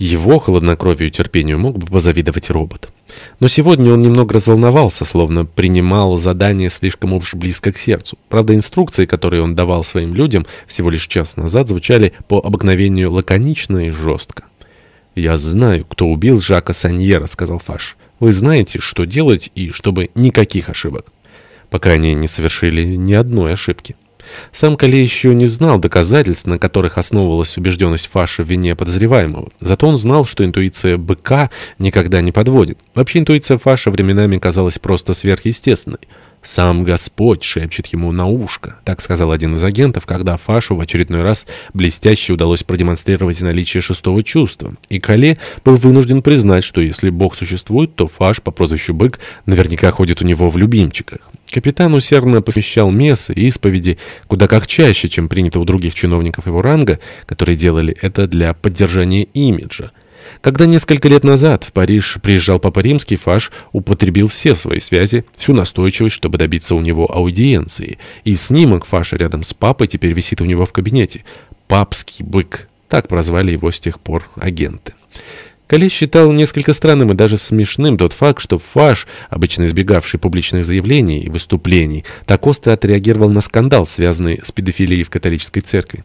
Его хладнокровию и терпению мог бы позавидовать робот. Но сегодня он немного разволновался, словно принимал задание слишком уж близко к сердцу. Правда, инструкции, которые он давал своим людям всего лишь час назад, звучали по обыкновению лаконично и жестко. «Я знаю, кто убил Жака Саньера», — сказал Фаш. «Вы знаете, что делать и чтобы никаких ошибок». Пока они не совершили ни одной ошибки. Сам Кале еще не знал доказательств, на которых основывалась убежденность Фаша в вине подозреваемого. Зато он знал, что интуиция быка никогда не подводит. Вообще интуиция Фаша временами казалась просто сверхъестественной. «Сам Господь шепчет ему на ушко», — так сказал один из агентов, когда Фашу в очередной раз блестяще удалось продемонстрировать наличие шестого чувства. И Кале был вынужден признать, что если Бог существует, то Фаш по прозвищу Бык наверняка ходит у него в любимчиках. Капитан усердно посвящал мессы и исповеди куда как чаще, чем принято у других чиновников его ранга, которые делали это для поддержания имиджа. Когда несколько лет назад в Париж приезжал Папа Римский, Фаш употребил все свои связи, всю настойчивость, чтобы добиться у него аудиенции. И снимок Фаша рядом с папой теперь висит у него в кабинете. «Папский бык». Так прозвали его с тех пор агенты. Кале считал несколько странным и даже смешным тот факт, что Фаш, обычно избегавший публичных заявлений и выступлений, так остро отреагировал на скандал, связанный с педофилией в католической церкви.